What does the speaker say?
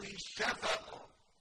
we shut up.